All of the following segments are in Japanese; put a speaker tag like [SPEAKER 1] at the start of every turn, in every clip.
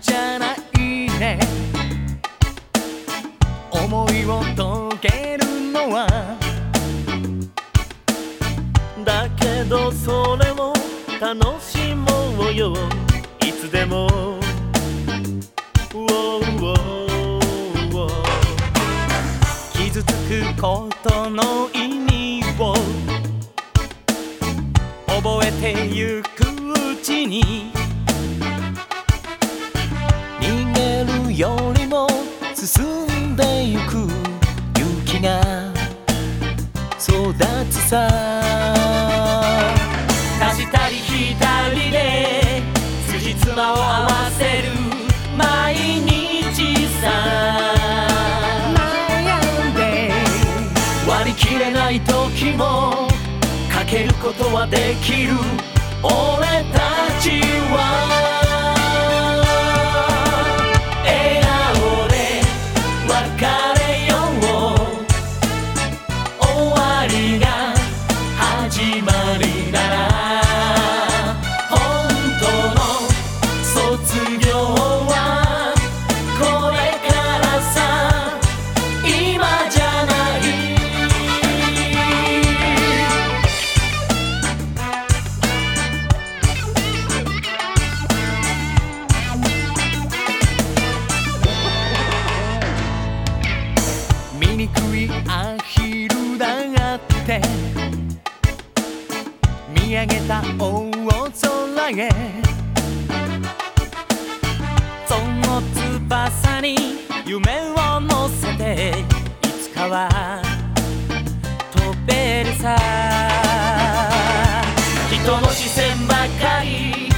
[SPEAKER 1] じゃないね。思いを遂げるのは。だけどそれを楽しもうよ。いつでも。傷つくことの意味を。覚えてゆくうちに。ゆく勇気が育つさ。足したり引いたりで辻褄を合わせる毎日さ。悩んで割り切れない時もかけることはできる。俺たちは abarcar. 醜いアヒルだって見上げた大空へその翼に夢を乗せていつかは飛べるさ。人の視線ばかり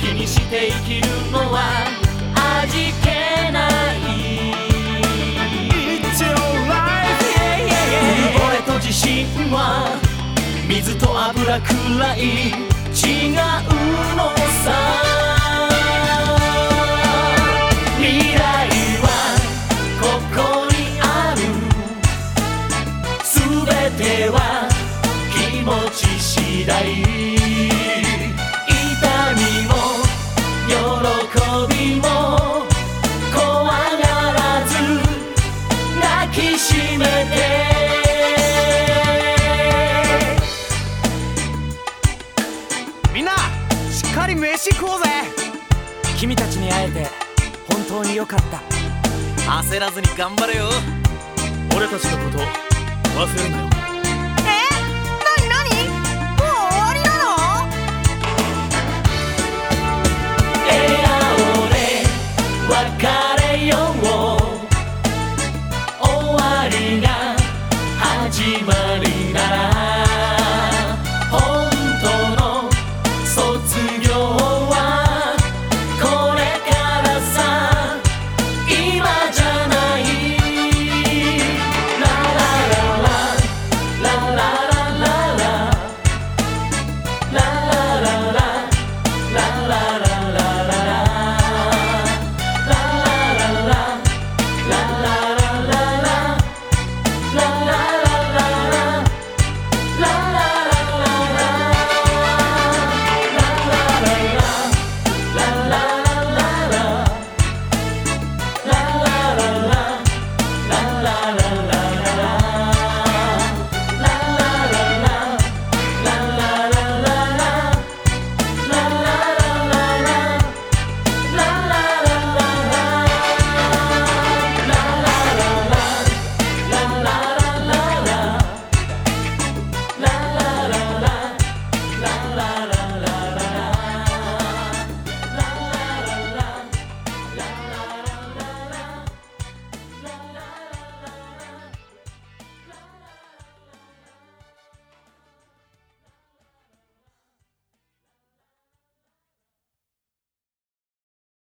[SPEAKER 1] 気にして生きるのは水と油くらい。違うのさ。未来はここにある。全ては気持ち次第。っかり飯食おうぜ。君たちに会えて本当によかった。焦らずに頑張れよ。俺たちのこと忘れるなよ